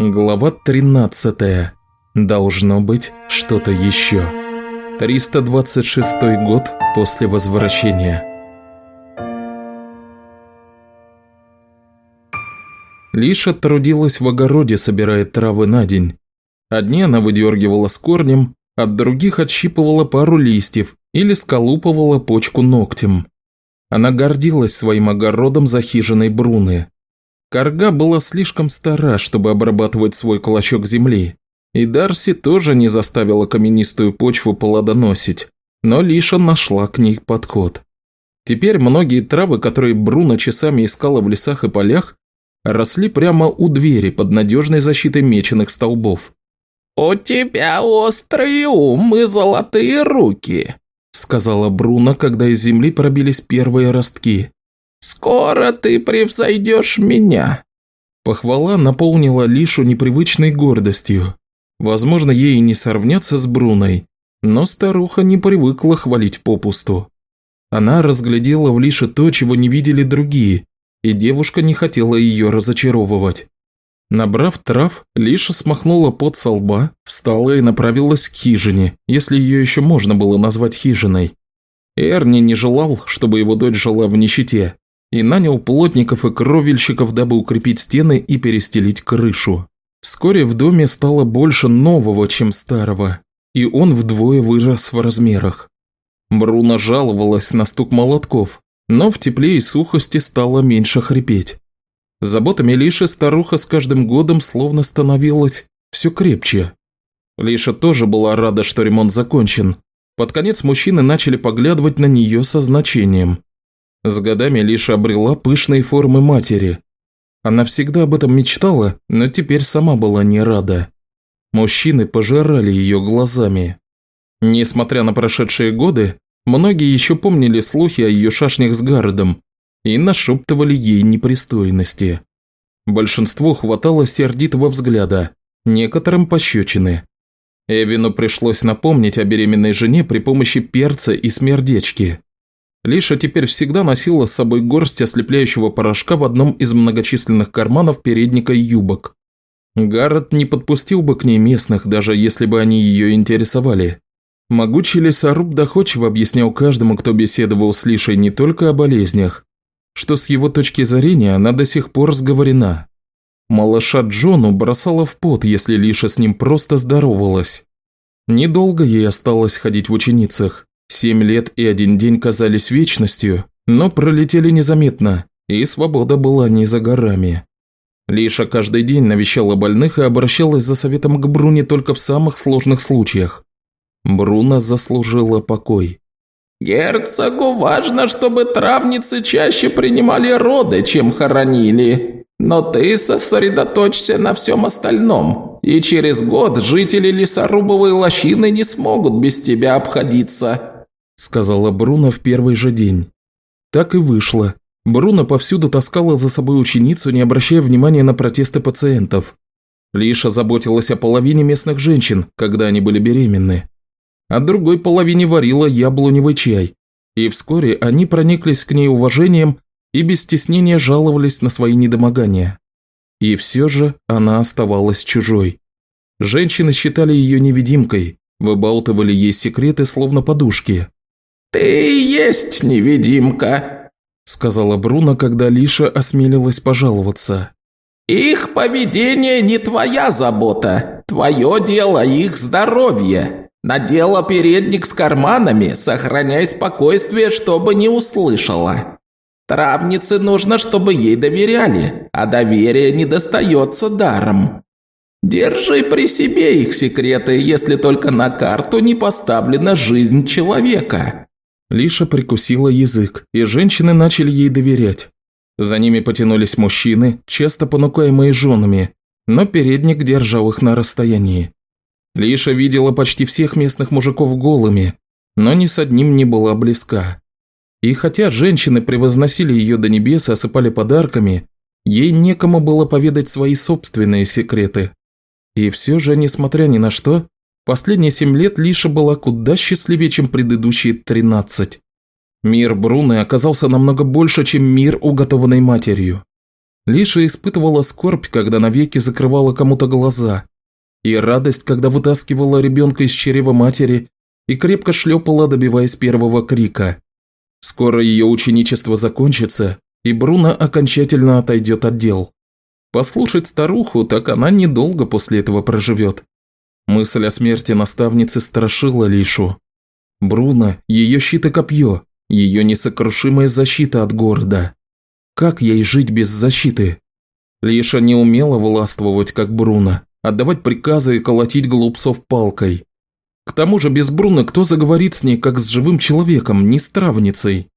Глава 13. Должно быть что-то еще. 326 год после возвращения. Лиша трудилась в огороде, собирая травы на день. Одни она выдергивала с корнем, от других отщипывала пару листьев или сколупывала почку ногтем. Она гордилась своим огородом за хижиной Бруны. Карга была слишком стара, чтобы обрабатывать свой клочок земли, и Дарси тоже не заставила каменистую почву плодоносить, но Лиша нашла к ней подход. Теперь многие травы, которые Бруно часами искала в лесах и полях, росли прямо у двери под надежной защитой меченых столбов. «У тебя острый ум и золотые руки», – сказала Бруно, когда из земли пробились первые ростки. «Скоро ты превзойдешь меня!» Похвала наполнила Лишу непривычной гордостью. Возможно, ей не сорвнется с Бруной, но старуха не привыкла хвалить попусту. Она разглядела в Лише то, чего не видели другие, и девушка не хотела ее разочаровывать. Набрав трав, Лиша смахнула пот со лба, встала и направилась к хижине, если ее еще можно было назвать хижиной. Эрни не желал, чтобы его дочь жила в нищете, и нанял плотников и кровельщиков, дабы укрепить стены и перестелить крышу. Вскоре в доме стало больше нового, чем старого, и он вдвое вырос в размерах. Бруно жаловалась на стук молотков, но в тепле и сухости стало меньше хрипеть. Заботами Лиши старуха с каждым годом словно становилась все крепче. Лиша тоже была рада, что ремонт закончен. Под конец мужчины начали поглядывать на нее со значением. С годами Лиша обрела пышные формы матери. Она всегда об этом мечтала, но теперь сама была не рада. Мужчины пожирали ее глазами. Несмотря на прошедшие годы, многие еще помнили слухи о ее шашнях с Гародом и нашептывали ей непристойности. Большинству хватало сердитого взгляда, некоторым пощечины. Эвину пришлось напомнить о беременной жене при помощи перца и смердечки. Лиша теперь всегда носила с собой горсть ослепляющего порошка в одном из многочисленных карманов передника юбок. Гаррет не подпустил бы к ней местных, даже если бы они ее интересовали. Могучий лесоруб доходчиво объяснял каждому, кто беседовал с Лишей не только о болезнях, что с его точки зрения она до сих пор сговорена. Малыша Джону бросала в пот, если Лиша с ним просто здоровалась. Недолго ей осталось ходить в ученицах. Семь лет и один день казались вечностью, но пролетели незаметно, и свобода была не за горами. Лиша каждый день навещала больных и обращалась за советом к Бруне только в самых сложных случаях. Бруно заслужила покой. «Герцогу важно, чтобы травницы чаще принимали роды, чем хоронили. Но ты сосредоточься на всем остальном, и через год жители лесорубовой лощины не смогут без тебя обходиться сказала Бруно в первый же день. Так и вышло. Бруно повсюду таскала за собой ученицу, не обращая внимания на протесты пациентов. Лиша заботилась о половине местных женщин, когда они были беременны. А другой половине варила яблоневый чай. И вскоре они прониклись к ней уважением и без стеснения жаловались на свои недомогания. И все же она оставалась чужой. Женщины считали ее невидимкой, выбалтывали ей секреты словно подушки. «Ты и есть невидимка», – сказала Бруно, когда Лиша осмелилась пожаловаться. «Их поведение не твоя забота. Твое дело их здоровье. Надела передник с карманами, сохраняй спокойствие, чтобы не услышала. Травнице нужно, чтобы ей доверяли, а доверие не достается даром. Держи при себе их секреты, если только на карту не поставлена жизнь человека. Лиша прикусила язык, и женщины начали ей доверять. За ними потянулись мужчины, часто понукаемые женами, но передник держал их на расстоянии. Лиша видела почти всех местных мужиков голыми, но ни с одним не была близка. И хотя женщины превозносили ее до небес и осыпали подарками, ей некому было поведать свои собственные секреты. И все же, несмотря ни на что, Последние семь лет Лиша была куда счастливее, чем предыдущие тринадцать. Мир Бруны оказался намного больше, чем мир, уготованный матерью. Лиша испытывала скорбь, когда навеки закрывала кому-то глаза, и радость, когда вытаскивала ребенка из чрева матери и крепко шлепала, добиваясь первого крика. Скоро ее ученичество закончится, и Бруно окончательно отойдет от дел. Послушать старуху, так она недолго после этого проживет. Мысль о смерти наставницы страшила Лишу. Бруно – ее щит и копье, ее несокрушимая защита от города. Как ей жить без защиты? Лиша не умела властвовать, как Бруно, отдавать приказы и колотить глупцов палкой. К тому же без Бруно кто заговорит с ней, как с живым человеком, не с травницей?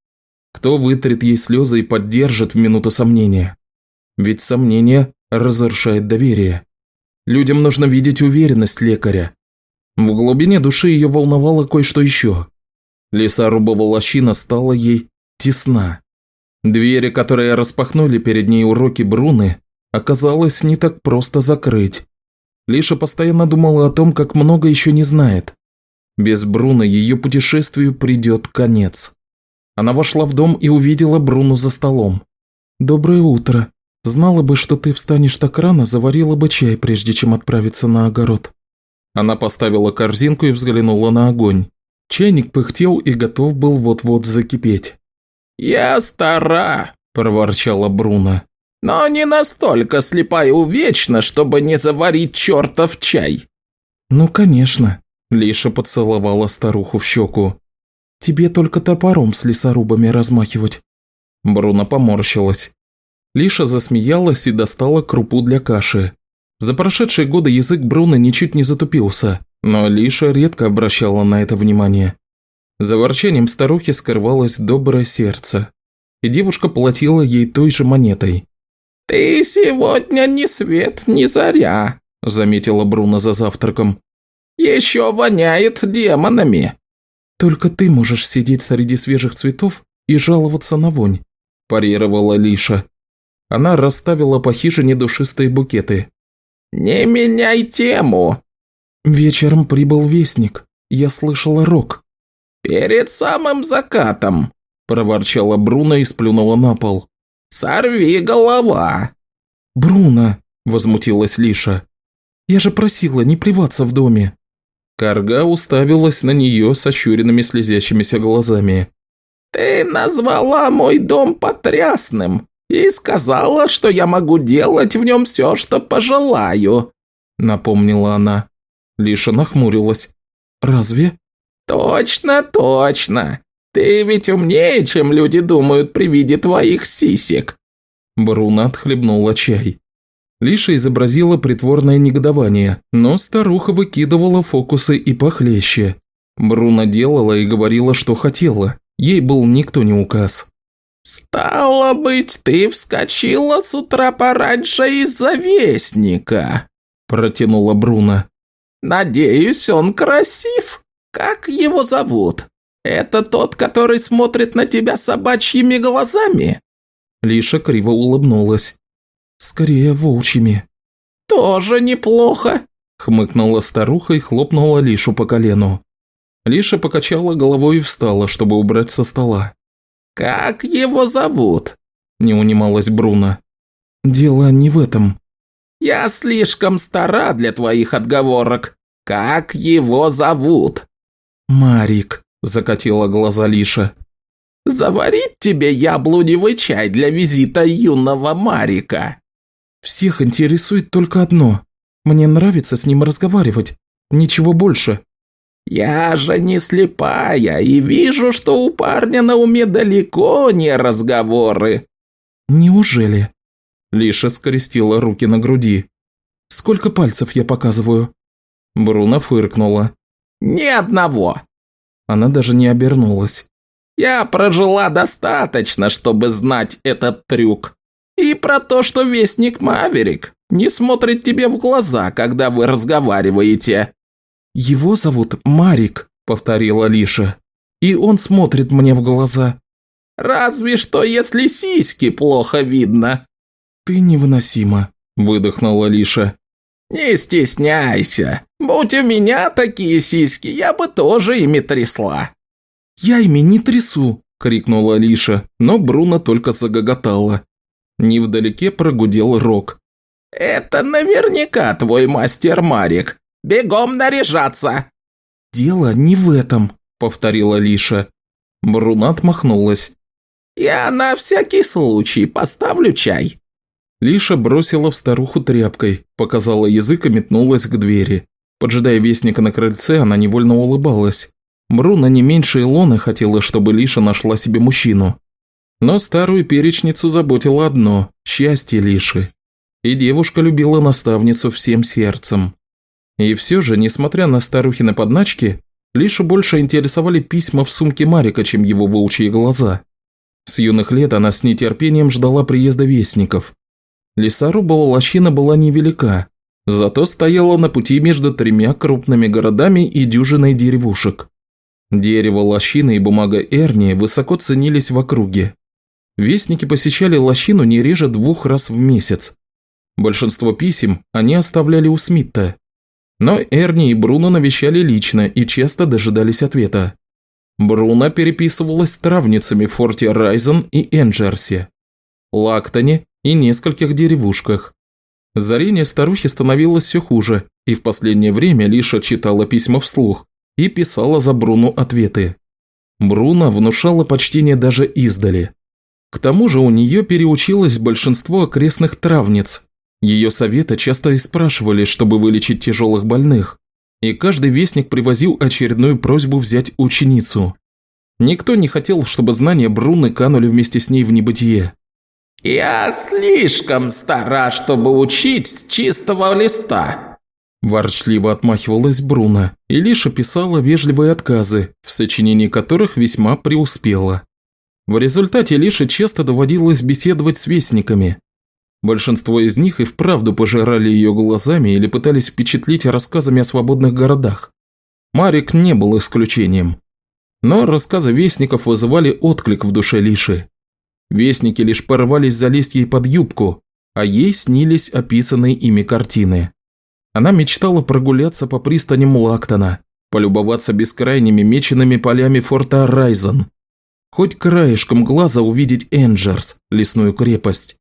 Кто вытрет ей слезы и поддержит в минуту сомнения? Ведь сомнение разрушает доверие. Людям нужно видеть уверенность лекаря. В глубине души ее волновало кое-что еще. Лесорубова лощина стала ей тесна. Двери, которые распахнули перед ней уроки Бруны, оказалось не так просто закрыть. Лиша постоянно думала о том, как много еще не знает. Без Бруны ее путешествию придет конец. Она вошла в дом и увидела Бруну за столом. «Доброе утро. Знала бы, что ты встанешь так рано, заварила бы чай, прежде чем отправиться на огород». Она поставила корзинку и взглянула на огонь. Чайник пыхтел и готов был вот-вот закипеть. «Я стара», – проворчала Бруно. «Но не настолько слепая и увечна, чтобы не заварить чертов чай». «Ну, конечно», – Лиша поцеловала старуху в щеку. «Тебе только топором с лесорубами размахивать». Бруно поморщилась. Лиша засмеялась и достала крупу для каши. За прошедшие годы язык Бруно ничуть не затупился, но Лиша редко обращала на это внимание. За ворчанием старухи скрывалось доброе сердце, и девушка платила ей той же монетой. «Ты сегодня ни свет, ни заря», – заметила Бруно за завтраком. «Еще воняет демонами». «Только ты можешь сидеть среди свежих цветов и жаловаться на вонь», – парировала Лиша. Она расставила по хижине душистые букеты. «Не меняй тему!» Вечером прибыл вестник. Я слышала рок. «Перед самым закатом!» – проворчала Бруно и сплюнула на пол. «Сорви голова!» «Бруно!» – возмутилась Лиша. «Я же просила не плеваться в доме!» Карга уставилась на нее с ощуренными слезящимися глазами. «Ты назвала мой дом потрясным и сказала, что я могу делать в нем все, что пожелаю», – напомнила она. Лиша нахмурилась. «Разве?» «Точно, точно. Ты ведь умнее, чем люди думают при виде твоих сисек». Бруно отхлебнула чай. Лиша изобразила притворное негодование, но старуха выкидывала фокусы и похлеще. Бруно делала и говорила, что хотела. Ей был никто не указ. «Стало быть, ты вскочила с утра пораньше из-за вестника», – протянула Бруно. «Надеюсь, он красив. Как его зовут? Это тот, который смотрит на тебя собачьими глазами?» Лиша криво улыбнулась. «Скорее волчьими». «Тоже неплохо», – хмыкнула старуха и хлопнула Лишу по колену. Лиша покачала головой и встала, чтобы убрать со стола. «Как его зовут?» – не унималась Бруно. «Дело не в этом», я слишком стара для твоих отговорок. Как его зовут?» «Марик», – закатила глаза Лиша. «Заварить тебе яблоневый чай для визита юного Марика?» «Всех интересует только одно. Мне нравится с ним разговаривать. Ничего больше». «Я же не слепая и вижу, что у парня на уме далеко не разговоры». «Неужели?» Лиша скрестила руки на груди. «Сколько пальцев я показываю?» Бруно фыркнула. «Ни одного!» Она даже не обернулась. «Я прожила достаточно, чтобы знать этот трюк. И про то, что Вестник Маверик не смотрит тебе в глаза, когда вы разговариваете». «Его зовут Марик», – повторила Лиша. «И он смотрит мне в глаза». «Разве что, если сиськи плохо видно», «Ты невыносима», – выдохнула Лиша. «Не стесняйся. Будь у меня такие сиськи, я бы тоже ими трясла». «Я ими не трясу», – крикнула Лиша, но Бруно только загоготала. Невдалеке прогудел рог. «Это наверняка твой мастер Марик. Бегом наряжаться!» «Дело не в этом», – повторила Лиша. Бруна отмахнулась. «Я на всякий случай поставлю чай». Лиша бросила в старуху тряпкой, показала язык и метнулась к двери. Поджидая вестника на крыльце, она невольно улыбалась. Бруна не меньше Илоны хотела, чтобы Лиша нашла себе мужчину. Но старую перечницу заботило одно – счастье Лиши. И девушка любила наставницу всем сердцем. И все же, несмотря на старухины подначки, Лишу больше интересовали письма в сумке Марика, чем его волчьи глаза. С юных лет она с нетерпением ждала приезда вестников. Лесорубова лощина была невелика, зато стояла на пути между тремя крупными городами и дюжиной деревушек. Дерево лощины и бумага Эрни высоко ценились в округе. Вестники посещали лощину не реже двух раз в месяц. Большинство писем они оставляли у Смитта. Но Эрни и Бруно навещали лично и часто дожидались ответа. Бруно переписывалась с травницами в форте Райзен и Энджерсе, Лактоне и нескольких деревушках. Зрение старухи становилось все хуже, и в последнее время Лиша читала письма вслух и писала за Бруну ответы. Бруно внушала почтение даже издали. К тому же у нее переучилось большинство окрестных травниц. Ее советы часто и спрашивали, чтобы вылечить тяжелых больных, и каждый вестник привозил очередную просьбу взять ученицу. Никто не хотел, чтобы знания Бруны канули вместе с ней в небытие. «Я слишком стара, чтобы учить с чистого листа», Ворчливо отмахивалась Бруно, и лишь описала вежливые отказы, в сочинении которых весьма преуспела. В результате Лише часто доводилось беседовать с вестниками. Большинство из них и вправду пожирали ее глазами или пытались впечатлить рассказами о свободных городах. Марик не был исключением. Но рассказы вестников вызывали отклик в душе Лиши. Вестники лишь порывались залезть ей под юбку, а ей снились описанные ими картины. Она мечтала прогуляться по пристаням Лактона, полюбоваться бескрайними меченными полями форта Райзен, хоть краешком глаза увидеть Энджерс, лесную крепость,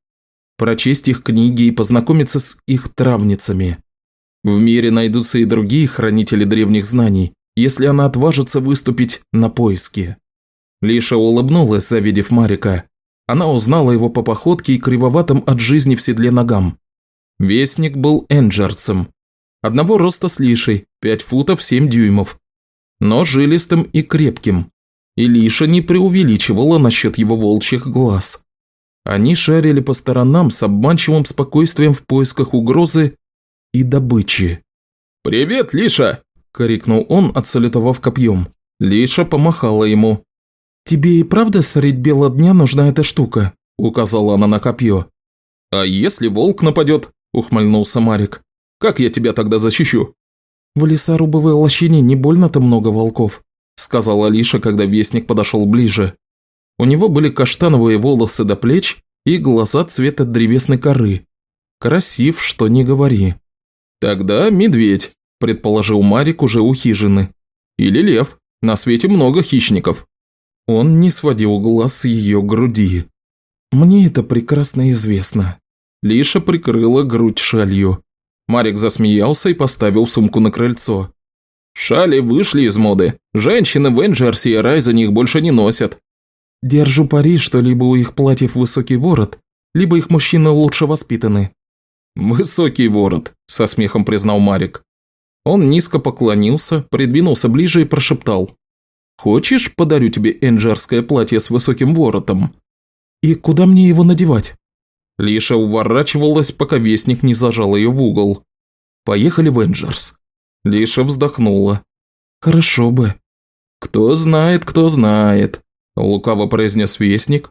прочесть их книги и познакомиться с их травницами. В мире найдутся и другие хранители древних знаний, если она отважится выступить на поиски. Лиша улыбнулась, завидев Марика, она узнала его по походке и кривоватым от жизни в седле ногам. Вестник был энджерцем. Одного роста с Лишей, 5 футов 7 дюймов. Но жилистым и крепким. И Лиша не преувеличивала насчет его волчьих глаз. Они шарили по сторонам с обманчивым спокойствием в поисках угрозы и добычи. «Привет, Лиша!» – крикнул он, отсалютовав копьем. Лиша помахала ему. «Тебе и правда средь бела дня нужна эта штука?» – указала она на копье. «А если волк нападет?» – ухмыльнулся Марик. «Как я тебя тогда защищу?» «В лесорубовой лощине не больно-то много волков», – сказала Алиша, когда вестник подошел ближе. У него были каштановые волосы до плеч и глаза цвета древесной коры. Красив, что не говори. «Тогда медведь», – предположил Марик уже у хижины. «Или лев. На свете много хищников». Он не сводил глаз с ее груди. «Мне это прекрасно известно». Лиша прикрыла грудь шалью. Марик засмеялся и поставил сумку на крыльцо. «Шали вышли из моды. Женщины в Энджерсе и Райзене их больше не носят». «Держу пари, что либо у их платьев высокий ворот, либо их мужчины лучше воспитаны». «Высокий ворот», – со смехом признал Марик. Он низко поклонился, придвинулся ближе и прошептал. Хочешь, подарю тебе энджерское платье с высоким воротом?» «И куда мне его надевать?» Лиша уворачивалась, пока вестник не зажал ее в угол. «Поехали в Энджерс». Лиша вздохнула. «Хорошо бы». «Кто знает, кто знает», – лукаво произнес вестник.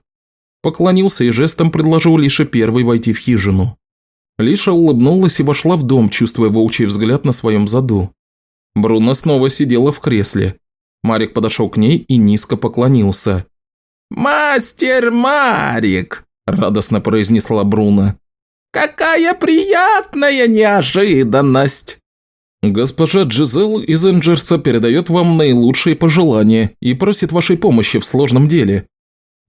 Поклонился и жестом предложил Лише первой войти в хижину. Лиша улыбнулась и вошла в дом, чувствуя волчий взгляд на своем заду. Бруно снова сидела в кресле. Марик подошел к ней и низко поклонился. «Мастер Марик!» – радостно произнесла Бруно. «Какая приятная неожиданность!» «Госпожа Джизел из Энджерса передает вам наилучшие пожелания и просит вашей помощи в сложном деле».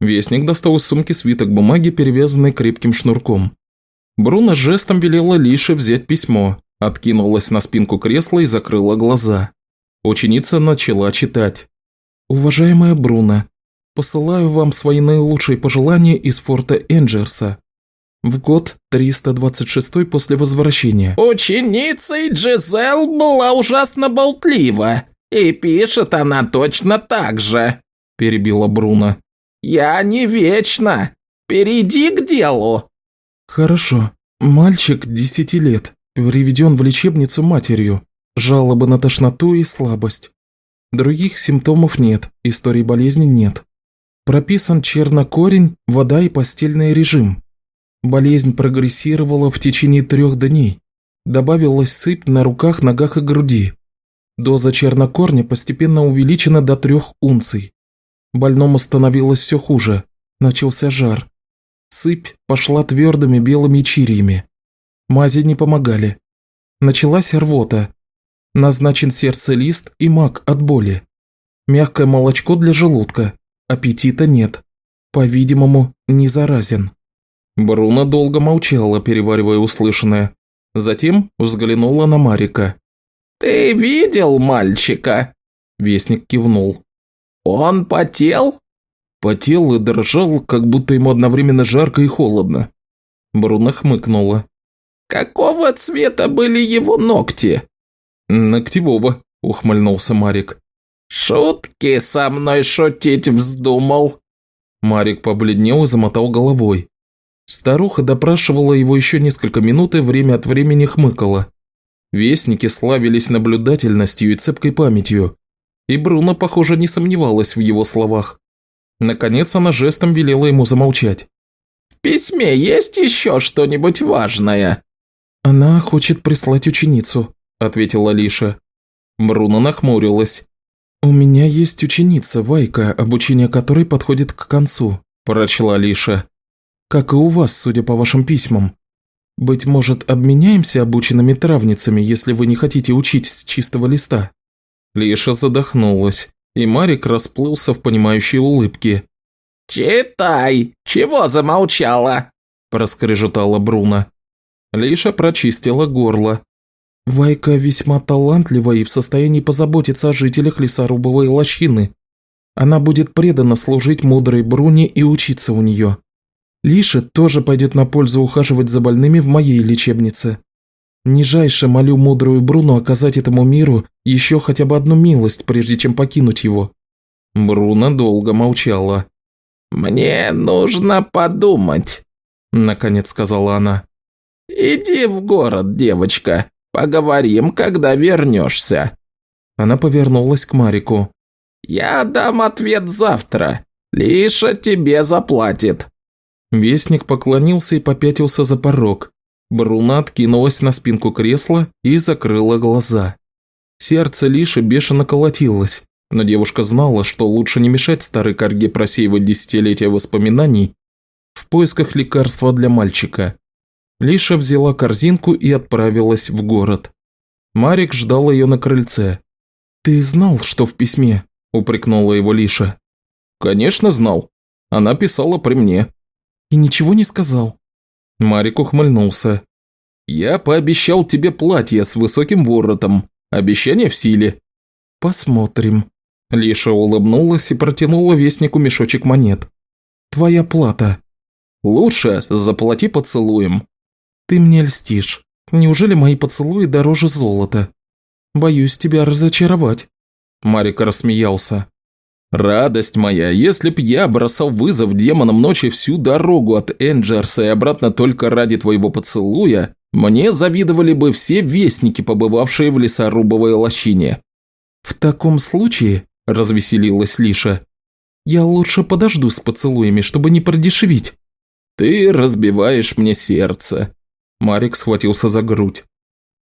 Вестник достал из сумки свиток бумаги, перевязанный крепким шнурком. Бруно жестом велела Лише взять письмо, откинулась на спинку кресла и закрыла глаза. Ученица начала читать. «Уважаемая Бруно, посылаю вам свои наилучшие пожелания из форта Энджерса. В год 326 после возвращения». «Ученицей Джизел была ужасно болтлива, и пишет она точно так же», – перебила Бруно. «Я не вечна. Перейди к делу». «Хорошо. Мальчик десяти лет, приведен в лечебницу матерью. Жалобы на тошноту и слабость. Других симптомов нет, истории болезни нет. Прописан чернокорень, вода и постельный режим. Болезнь прогрессировала в течение трех дней. Добавилась сыпь на руках, ногах и груди. Доза чернокорня постепенно увеличена до трех унций. Больному становилось все хуже. Начался жар. Сыпь пошла твердыми белыми чирьями. Мази не помогали. Началась рвота. Назначен сердцелист и мак от боли. Мягкое молочко для желудка. Аппетита нет. По-видимому, не заразен. Бруно долго молчала, переваривая услышанное. Затем взглянула на Марика. «Ты видел мальчика?» Вестник кивнул. «Он потел?» Потел и дрожал, как будто ему одновременно жарко и холодно. Бруно хмыкнула. «Какого цвета были его ногти?» «Ногтевого», – ухмыльнулся Марик. «Шутки со мной шутить вздумал». Марик побледнел и замотал головой. Старуха допрашивала его еще несколько минут и время от времени хмыкала. Вестники славились наблюдательностью и цепкой памятью, и Бруно, похоже, не сомневалась в его словах. Наконец она жестом велела ему замолчать. «В письме есть еще что-нибудь важное?» «Она хочет прислать ученицу», – ответила Лиша. Бруно нахмурилась. «У меня есть ученица, Вайка, обучение которой подходит к концу», – прочла Лиша. «Как и у вас, судя по вашим письмам. Быть может, обменяемся обученными травницами, если вы не хотите учить с чистого листа?» Лиша задохнулась и Марик расплылся в понимающей улыбке. «Читай! Чего замолчала?» – проскрежетала Бруно. Лиша прочистила горло. Вайка весьма талантлива и в состоянии позаботиться о жителях лесорубовой лощины. Она будет преданно служить мудрой Бруне и учиться у нее. Лиша тоже пойдет на пользу ухаживать за больными в моей лечебнице. Нижайше молю мудрую Бруну оказать этому миру еще хотя бы одну милость, прежде чем покинуть его». Бруно долго молчала. «Мне нужно подумать», – наконец сказала она. «Иди в город, девочка. Поговорим, когда вернешься». Она повернулась к Марику. «Я дам ответ завтра. Лиша тебе заплатит». Вестник поклонился и попятился за порог. Бруно откинулась на спинку кресла и закрыла глаза. Сердце Лиши бешено колотилось, но девушка знала, что лучше не мешать старой корге просеивать десятилетия воспоминаний в поисках лекарства для мальчика. Лиша взяла корзинку и отправилась в город. Марик ждал ее на крыльце. «Ты знал, что в письме?» – упрекнула его Лиша. «Конечно знал. Она писала при мне». «И ничего не сказал?» Марик ухмыльнулся. «Я пообещал тебе платье с высоким воротом. Обещание в силе». «Посмотрим». Лиша улыбнулась и протянула вестнику мешочек монет. «Твоя плата». «Лучше заплати поцелуем». «Ты мне льстишь. Неужели мои поцелуи дороже золота? Боюсь тебя разочаровать». Марик рассмеялся. «Радость моя, если б я бросал вызов демонам ночи всю дорогу от Энджерса и обратно только ради твоего поцелуя, мне завидовали бы все вестники, побывавшие в лесорубовой лощине». «В таком случае», – развеселилась Лиша, – «я лучше подожду с поцелуями, чтобы не продешевить». «Ты разбиваешь мне сердце». Марик схватился за грудь.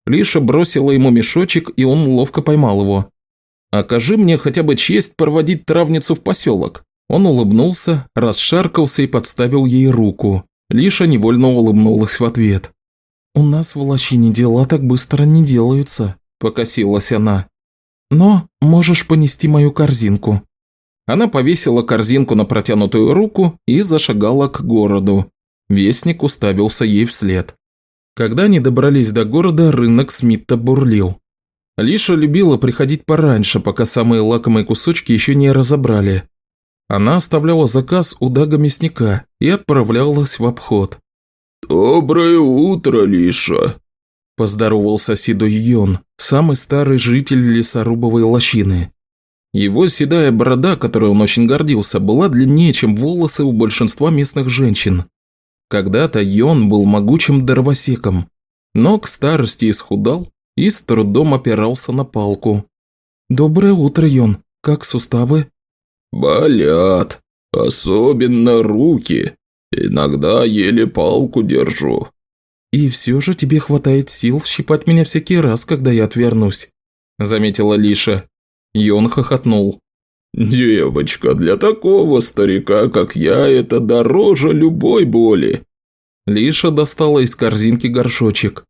Лиша бросила ему мешочек, и он ловко поймал его. «Окажи мне хотя бы честь проводить травницу в поселок». Он улыбнулся, расшаркался и подставил ей руку. Лиша невольно улыбнулась в ответ. «У нас в лощине дела так быстро не делаются», – покосилась она. «Но можешь понести мою корзинку». Она повесила корзинку на протянутую руку и зашагала к городу. Вестник уставился ей вслед. Когда они добрались до города, рынок Смитта бурлил. Лиша любила приходить пораньше, пока самые лакомые кусочки еще не разобрали. Она оставляла заказ у Дага мясника и отправлялась в обход. «Доброе утро, Лиша!» – поздоровался Сидой Йон, самый старый житель лесорубовой лощины. Его седая борода, которой он очень гордился, была длиннее, чем волосы у большинства местных женщин. Когда-то Йон был могучим дровосеком, но к старости исхудал и с трудом опирался на палку. «Доброе утро, Йон. Как суставы?» «Болят. Особенно руки. Иногда еле палку держу». «И все же тебе хватает сил щипать меня всякий раз, когда я отвернусь», – заметила Лиша. Йон хохотнул. «Девочка, для такого старика, как я, это дороже любой боли». Лиша достала из корзинки горшочек.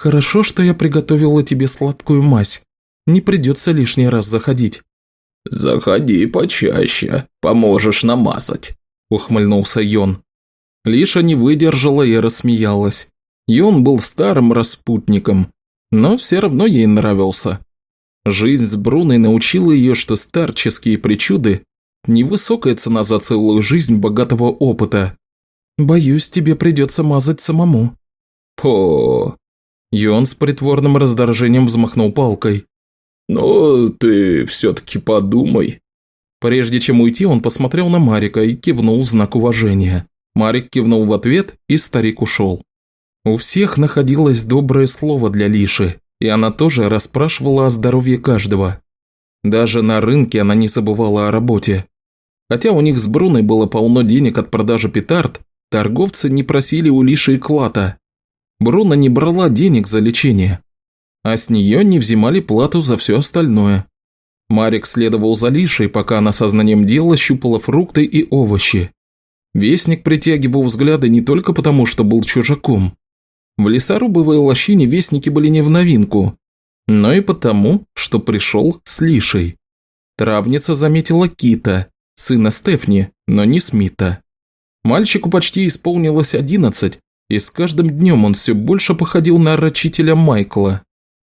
«Хорошо, что я приготовила тебе сладкую мазь. Не придется лишний раз заходить». «Заходи почаще, поможешь намазать», – ухмыльнулся Йон. Лиша не выдержала и рассмеялась. Йон был старым распутником, но все равно ей нравился. Жизнь с Бруной научила ее, что старческие причуды – невысокая цена за целую жизнь богатого опыта. «Боюсь, тебе придется мазать самому». «По...» Йон с притворным раздражением взмахнул палкой. «Но ты все-таки подумай». Прежде чем уйти, он посмотрел на Марика и кивнул в знак уважения. Марик кивнул в ответ, и старик ушел. У всех находилось доброе слово для Лиши, и она тоже расспрашивала о здоровье каждого. Даже на рынке она не забывала о работе. Хотя у них с Бруной было полно денег от продажи петард, торговцы не просили у Лиши и клата. Бруно не брала денег за лечение, а с нее не взимали плату за все остальное. Марик следовал за Лишей, пока она сознанием дела щупала фрукты и овощи. Вестник притягивал взгляды не только потому, что был чужаком, в лесорубовой лощине вестники были не в новинку, но и потому, что пришел с Лишей. Травница заметила Кита, сына Стефни, но не Смита. Мальчику почти исполнилось одиннадцать, и с каждым днем он все больше походил на рачителя Майкла.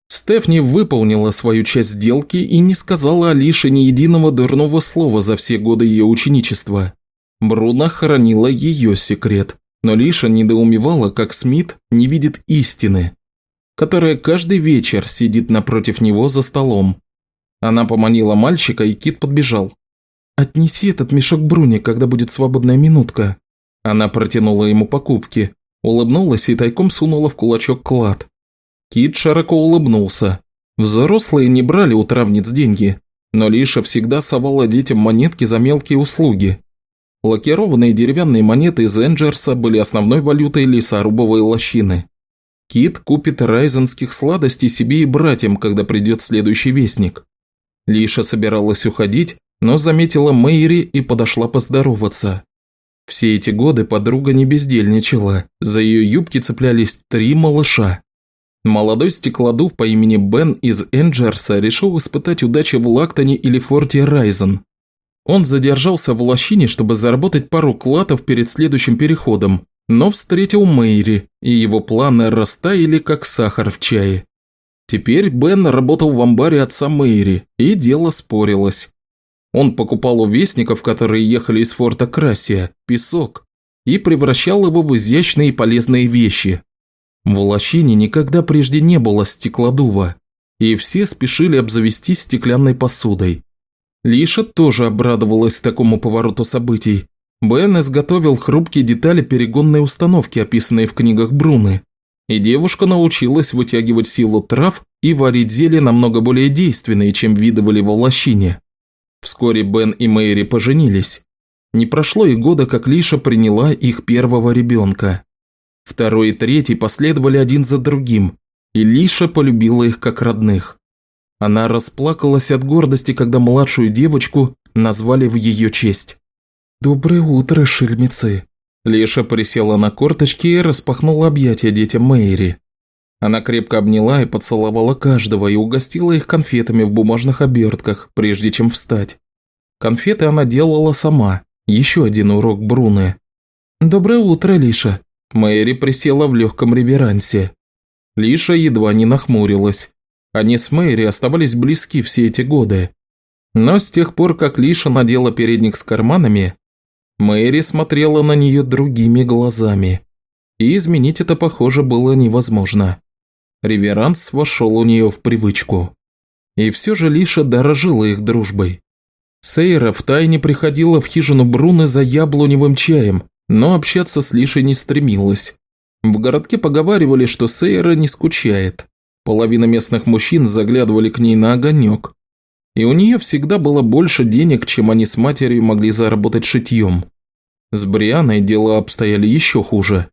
Стефни выполнила свою часть сделки и не сказала Алише ни единого дурного слова за все годы ее ученичества. Бруно хранила ее секрет. Но Лиша недоумевала, как Смит не видит истины, которая каждый вечер сидит напротив него за столом. Она поманила мальчика, и Кит подбежал. «Отнеси этот мешок Бруни, когда будет свободная минутка». Она протянула ему покупки, улыбнулась и тайком сунула в кулачок клад. Кит широко улыбнулся. Взрослые не брали у травниц деньги, но Лиша всегда совала детям монетки за мелкие услуги. Лакированные деревянные монеты из Энджерса были основной валютой лесорубовой лощины. Кит купит райзенских сладостей себе и братьям, когда придет следующий вестник. Лиша собиралась уходить, но заметила Мэйри и подошла поздороваться. Все эти годы подруга не бездельничала, за ее юбки цеплялись три малыша. Молодой стеклодув по имени Бен из Энджерса решил испытать удачу в Лактоне или Форте Райзен. Он задержался в лощине, чтобы заработать пару клатов перед следующим переходом, но встретил Мэйри, и его планы растаяли, как сахар в чае. Теперь Бен работал в амбаре отца Мэйри, и дело спорилось. Он покупал у вестников, которые ехали из форта Красия, песок, и превращал его в изящные и полезные вещи. В лощине никогда прежде не было стеклодува, и все спешили обзавестись стеклянной посудой. Лиша тоже обрадовалась такому повороту событий. Бен изготовил хрупкие детали перегонной установки, описанные в книгах Бруны. И девушка научилась вытягивать силу трав и варить зелья намного более действенные, чем видывали в лощине. Вскоре Бен и Мэри поженились. Не прошло и года, как Лиша приняла их первого ребенка. Второй и третий последовали один за другим, и Лиша полюбила их как родных. Она расплакалась от гордости, когда младшую девочку назвали в ее честь. «Доброе утро, шельмецы!» Леша присела на корточки и распахнула объятия детям Мэйри. Она крепко обняла и поцеловала каждого и угостила их конфетами в бумажных обертках, прежде чем встать. Конфеты она делала сама. Еще один урок Бруны. «Доброе утро, Лиша». Мэри присела в легком реверансе. Лиша едва не нахмурилась. Они с Мэри оставались близки все эти годы. Но с тех пор, как Лиша надела передник с карманами, Мэри смотрела на нее другими глазами. И изменить это, похоже, было невозможно. Реверанс вошел у нее в привычку. И все же Лиша дорожила их дружбой. Сейра втайне приходила в хижину Бруны за яблоневым чаем, но общаться с Лишей не стремилась. В городке поговаривали, что Сейра не скучает. Половина местных мужчин заглядывали к ней на огонек. И у нее всегда было больше денег, чем они с матерью могли заработать шитьем. С Брианой дела обстояли еще хуже.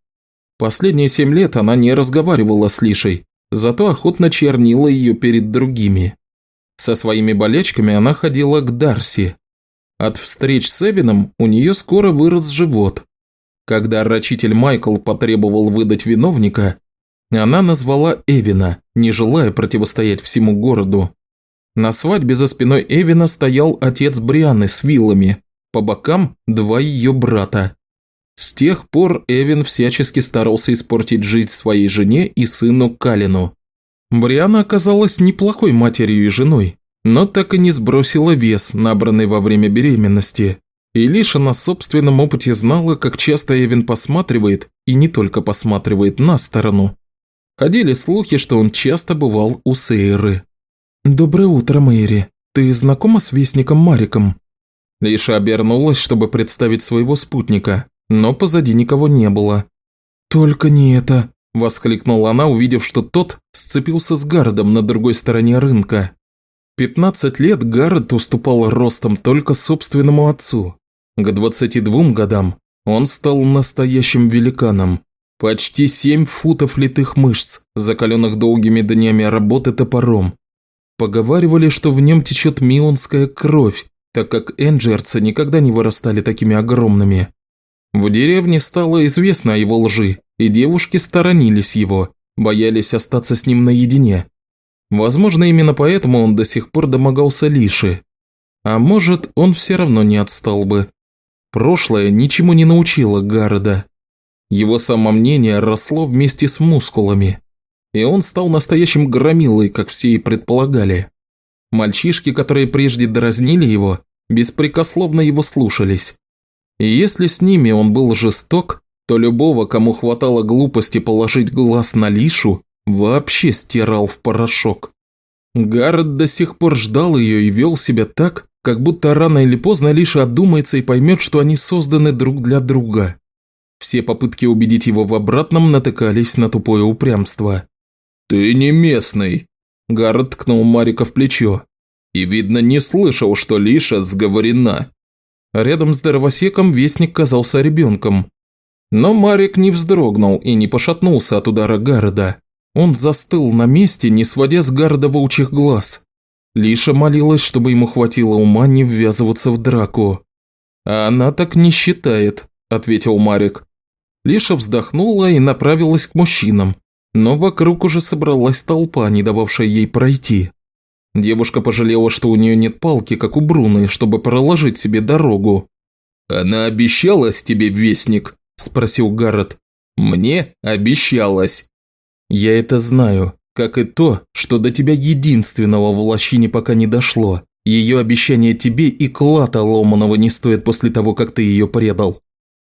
Последние семь лет она не разговаривала с Лишей, зато охотно чернила ее перед другими. Со своими болячками она ходила к Дарси. От встреч с Эвином у нее скоро вырос живот. Когда рачитель Майкл потребовал выдать виновника, она назвала Эвина, не желая противостоять всему городу. На свадьбе за спиной Эвина стоял отец Брианы с вилами, по бокам два ее брата. С тех пор Эвин всячески старался испортить жизнь своей жене и сыну Калину. Бриана оказалась неплохой матерью и женой, но так и не сбросила вес, набранный во время беременности. И лишь на собственном опыте знала, как часто Эвин посматривает, и не только посматривает на сторону. Ходили слухи, что он часто бывал у Сейры. «Доброе утро, Мэри. Ты знакома с Вестником Мариком?» Лиша обернулась, чтобы представить своего спутника, но позади никого не было. «Только не это!» – воскликнула она, увидев, что тот сцепился с Гардом на другой стороне рынка. 15 лет Гаррет уступал ростом только собственному отцу. К 22 годам он стал настоящим великаном. Почти 7 футов литых мышц, закаленных долгими днями работы топором. Поговаривали, что в нем течет мионская кровь, так как энджерцы никогда не вырастали такими огромными. В деревне стало известно о его лжи, и девушки сторонились его, боялись остаться с ним наедине. Возможно, именно поэтому он до сих пор домогался Лиши. А может, он все равно не отстал бы. Прошлое ничему не научило Гарода. Его самомнение росло вместе с мускулами, и он стал настоящим громилой, как все и предполагали. Мальчишки, которые прежде дразнили его, беспрекословно его слушались. И если с ними он был жесток, то любого, кому хватало глупости положить глаз на Лишу, вообще стирал в порошок. Гаррет до сих пор ждал ее и вел себя так, как будто рано или поздно Лиша отдумается и поймет, что они созданы друг для друга. Все попытки убедить его в обратном натыкались на тупое упрямство. «Ты не местный», – Гаррет ткнул Марика в плечо. «И, видно, не слышал, что Лиша сговорена». Рядом с дровосеком вестник казался ребенком. Но Марик не вздрогнул и не пошатнулся от удара Гарда. Он застыл на месте, не сводя с Гарда волчьих глаз. Лиша молилась, чтобы ему хватило ума не ввязываться в драку. «А она так не считает», – ответил Марик. Лиша вздохнула и направилась к мужчинам, но вокруг уже собралась толпа, не дававшая ей пройти. Девушка пожалела, что у нее нет палки, как у Бруны, чтобы проложить себе дорогу. «Она обещалась тебе, вестник?» – спросил Гаррет. «Мне обещалась». «Я это знаю, как и то, что до тебя единственного в лощине пока не дошло. Ее обещание тебе и клата ломаного не стоит после того, как ты ее предал».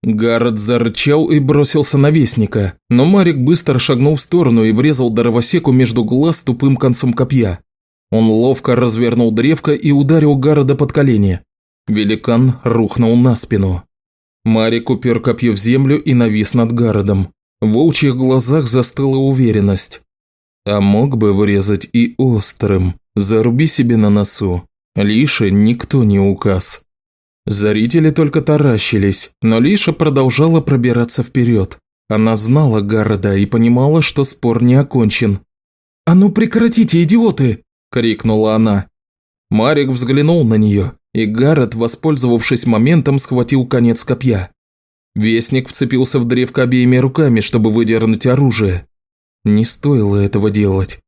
Гаррет зарычал и бросился на вестника, но Марик быстро шагнул в сторону и врезал дровосеку между глаз тупым концом копья. Он ловко развернул древко и ударил Гарода под колени. Великан рухнул на спину. Марик упер копье в землю и навис над Гародом. В волчьих глазах застыла уверенность. А мог бы вырезать и острым. Заруби себе на носу. Лише никто не указ. Зрители только таращились, но Лиша продолжала пробираться вперед. Она знала Гарода и понимала, что спор не окончен. «А ну прекратите, идиоты!» – крикнула она. Марик взглянул на нее, и Гаррет, воспользовавшись моментом, схватил конец копья. Вестник вцепился в древко обеими руками, чтобы выдернуть оружие. Не стоило этого делать.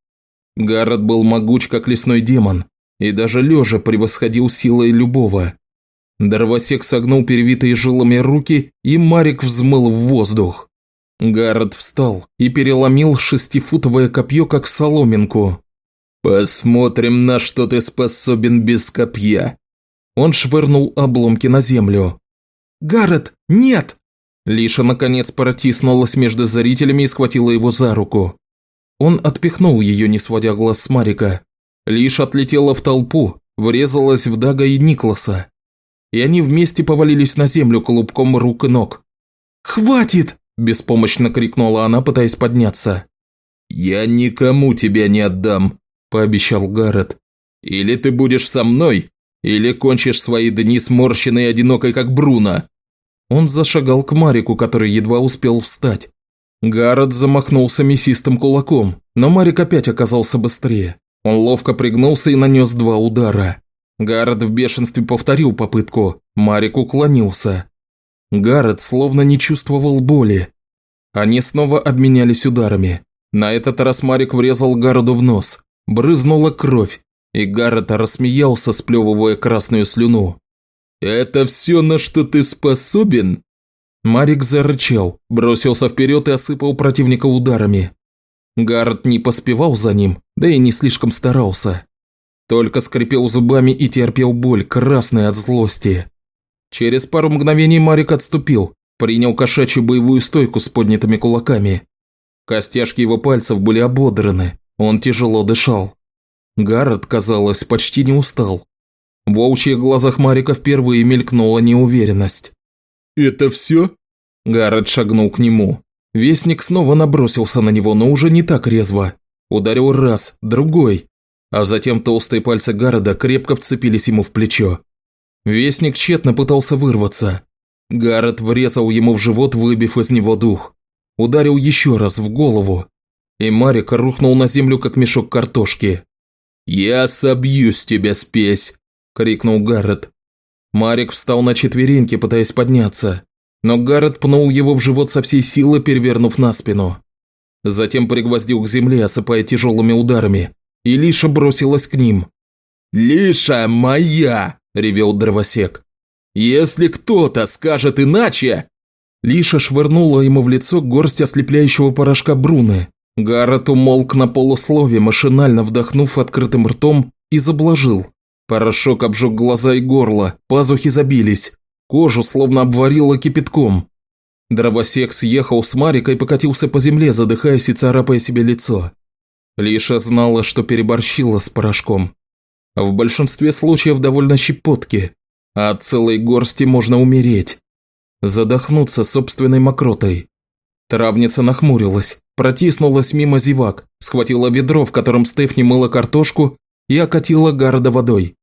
Гаррет был могуч, как лесной демон, и даже лежа превосходил силой любого. Дровосек согнул перевитые жилами руки, и Марик взмыл в воздух. Гаррет встал и переломил шестифутовое копье как соломинку. «Посмотрим, на что ты способен без копья». Он швырнул обломки на землю. «Гаррет, нет!» Лиша наконец протиснулась между зрителями и схватила его за руку. Он отпихнул ее, не сводя глаз с Марика. Лиша отлетела в толпу, врезалась в Дага и Никласа. И они вместе повалились на землю клубком рук и ног. «Хватит!» – беспомощно крикнула она, пытаясь подняться. «Я никому тебя не отдам», – пообещал Гаррет. «Или ты будешь со мной, или кончишь свои дни сморщенной и одинокой, как Бруно». Он зашагал к Марику, который едва успел встать. Гаррет замахнулся мясистым кулаком, но Марик опять оказался быстрее. Он ловко пригнулся и нанес два удара. Гаррет в бешенстве повторил попытку, Марик уклонился. Гаррет словно не чувствовал боли. Они снова обменялись ударами. На этот раз Марик врезал Гарреду в нос. Брызнула кровь, и Гаррет рассмеялся, сплевывая красную слюну. «Это все, на что ты способен?» Марик зарычал, бросился вперед и осыпал противника ударами. Гаррет не поспевал за ним, да и не слишком старался. Только скрипел зубами и терпел боль, красный от злости. Через пару мгновений Марик отступил, принял кошачью боевую стойку с поднятыми кулаками. Костяшки его пальцев были ободраны, он тяжело дышал. Гаррет, казалось, почти не устал. В волчьих глазах Марика впервые мелькнула неуверенность. «Это все?» Гаррет шагнул к нему. Вестник снова набросился на него, но уже не так резво. Ударил раз, другой. А затем толстые пальцы Гарреда крепко вцепились ему в плечо. Вестник тщетно пытался вырваться. Гаррет врезал ему в живот, выбив из него дух. Ударил еще раз в голову. И Марик рухнул на землю, как мешок картошки. «Я собью с тебя спесь!» – крикнул Гаррет. Марик встал на четвереньки, пытаясь подняться, но Гаррет пнул его в живот со всей силы, перевернув на спину. Затем пригвоздил к земле, осыпая тяжелыми ударами, и Лиша бросилась к ним. «Лиша моя!» – ревел дровосек. «Если кто-то скажет иначе...» Лиша швырнула ему в лицо горсть ослепляющего порошка Бруны. Гаррет умолк на полуслове, машинально вдохнув открытым ртом, и заблажил. Порошок обжег глаза и горло, пазухи забились, кожу словно обварило кипятком. Дровосек съехал с Марика и покатился по земле, задыхаясь и царапая себе лицо. Лиша знала, что переборщила с порошком. В большинстве случаев довольно щепотки, а от целой горсти можно умереть. Задохнуться собственной мокротой. Травница нахмурилась, протиснулась мимо зевак, схватила ведро, в котором Стефни мыла картошку, и окатила Гарда водой.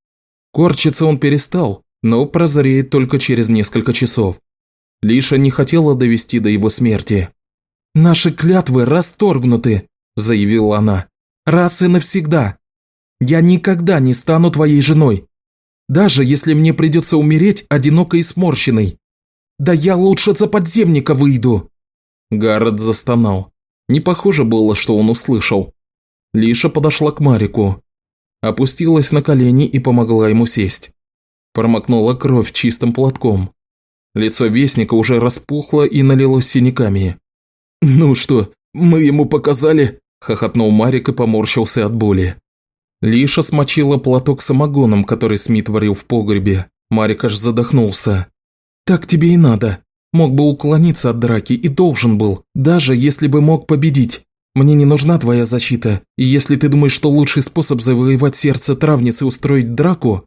Корчиться он перестал, но прозреет только через несколько часов. Лиша не хотела довести до его смерти. «Наши клятвы расторгнуты», – заявила она. «Раз и навсегда. Я никогда не стану твоей женой. Даже если мне придется умереть одинокой и сморщенной. Да я лучше за подземника выйду». Гаррет застонал. Не похоже было, что он услышал. Лиша подошла к Марику опустилась на колени и помогла ему сесть. Промокнула кровь чистым платком. Лицо Вестника уже распухло и налилось синяками. «Ну что, мы ему показали?» – хохотнул Марик и поморщился от боли. Лиша смочила платок самогоном, который Смит варил в погребе. Марик аж задохнулся. «Так тебе и надо. Мог бы уклониться от драки и должен был, даже если бы мог победить. Мне не нужна твоя защита, и если ты думаешь, что лучший способ завоевать сердце травницы устроить драку,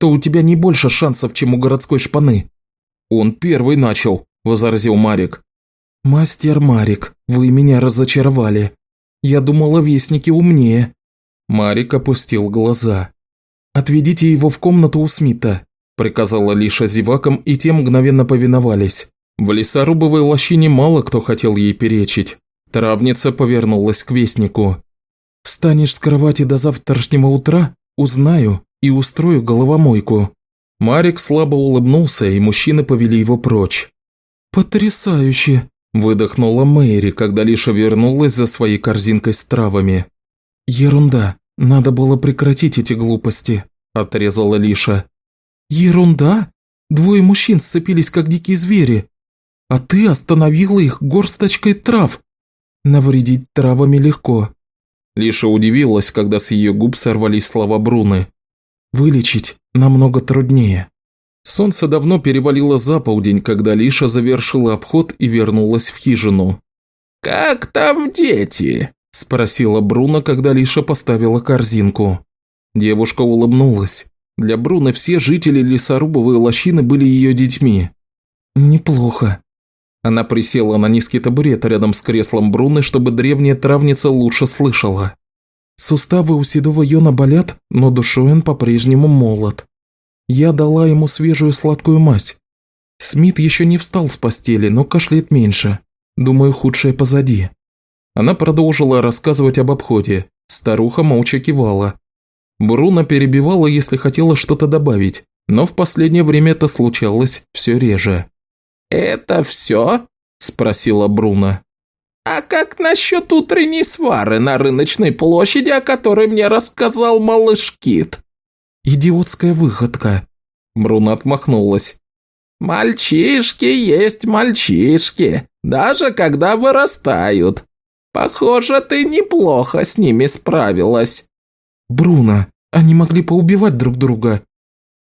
то у тебя не больше шансов, чем у городской шпаны». «Он первый начал», – возразил Марик. «Мастер Марик, вы меня разочаровали. Я думала, вестники умнее». Марик опустил глаза. «Отведите его в комнату у Смита», – приказала Лиша зевакам, и те мгновенно повиновались. В лесорубовой лощине мало кто хотел ей перечить. Травница повернулась к вестнику. «Встанешь с кровати до завтрашнего утра? Узнаю и устрою головомойку». Марик слабо улыбнулся, и мужчины повели его прочь. «Потрясающе!» – выдохнула Мэри, когда Лиша вернулась за своей корзинкой с травами. «Ерунда. Надо было прекратить эти глупости», – отрезала Лиша. «Ерунда? Двое мужчин сцепились, как дикие звери. А ты остановила их горсточкой трав. Навредить травами легко. Лиша удивилась, когда с ее губ сорвались слова Бруны. Вылечить намного труднее. Солнце давно перевалило за полдень, когда Лиша завершила обход и вернулась в хижину. «Как там дети?» – спросила Бруно, когда Лиша поставила корзинку. Девушка улыбнулась. Для Бруны все жители лесорубовой лощины были ее детьми. «Неплохо». Она присела на низкий табурет рядом с креслом Бруны, чтобы древняя травница лучше слышала. «Суставы у седого Йона болят, но душой он по-прежнему молод. Я дала ему свежую сладкую мазь. Смит еще не встал с постели, но кашляет меньше. Думаю, худшее позади». Она продолжила рассказывать об обходе. Старуха молча кивала. Бруно перебивала, если хотела что-то добавить, но в последнее время это случалось все реже. «Это все?» – спросила Бруно. «А как насчет утренней свары на рыночной площади, о которой мне рассказал малыш Кит?» «Идиотская выходка», – Бруно отмахнулась. «Мальчишки есть мальчишки, даже когда вырастают. Похоже, ты неплохо с ними справилась». «Бруно, они могли поубивать друг друга».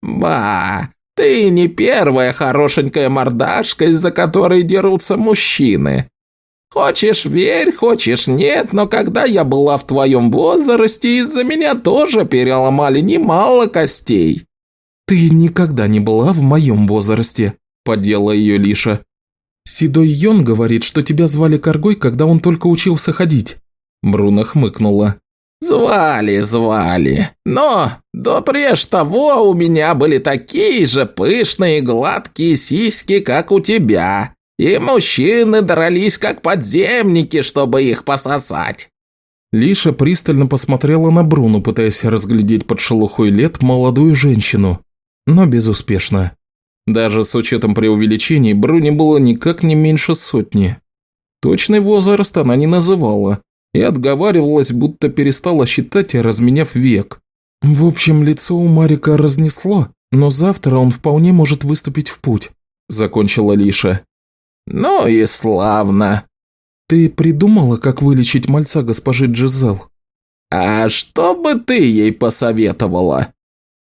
«Ба, ты не первая хорошенькая мордашка, из-за которой дерутся мужчины. Хочешь верь, хочешь нет, но когда я была в твоем возрасте, из-за меня тоже переломали немало костей». «Ты никогда не была в моем возрасте», – подела ее Лиша. «Седой Йон говорит, что тебя звали Коргой, когда он только учился ходить». Бруно хмыкнула. «Звали, звали. Но до преж того у меня были такие же пышные гладкие сиськи, как у тебя. И мужчины дрались как подземники, чтобы их пососать». Лиша пристально посмотрела на Бруну, пытаясь разглядеть под шелухой лет молодую женщину, но безуспешно. Даже с учетом преувеличений Бруне было никак не меньше сотни. Точный возраст она не называла, и отговаривалась, будто перестала считать, разменяв век. В общем, лицо у Марика разнесло, но завтра он вполне может выступить в путь», – закончила Лиша. «Ну и славно». «Ты придумала, как вылечить мальца госпожи Джизел?» «А что бы ты ей посоветовала?»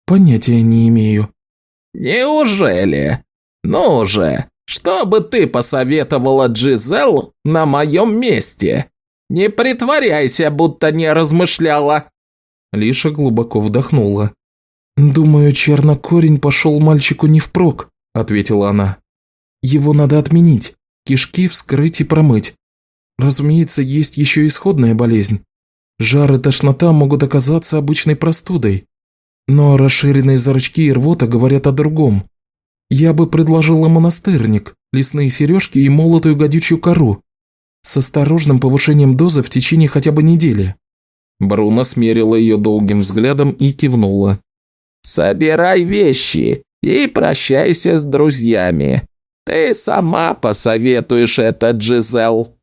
«Понятия не имею». «Неужели? Ну же, что бы ты посоветовала Джизел на моем месте?» «Не притворяйся, будто не размышляла!» Лиша глубоко вдохнула. «Думаю, чернокорень пошел мальчику не впрок», – ответила она. «Его надо отменить, кишки вскрыть и промыть. Разумеется, есть еще исходная болезнь. Жар и тошнота могут оказаться обычной простудой. Но расширенные зрачки и рвота говорят о другом. Я бы предложила монастырник, лесные сережки и молотую гадючую кору. С осторожным повышением дозы в течение хотя бы недели. Бруно смерила ее долгим взглядом и кивнула. «Собирай вещи и прощайся с друзьями. Ты сама посоветуешь это, Джизел».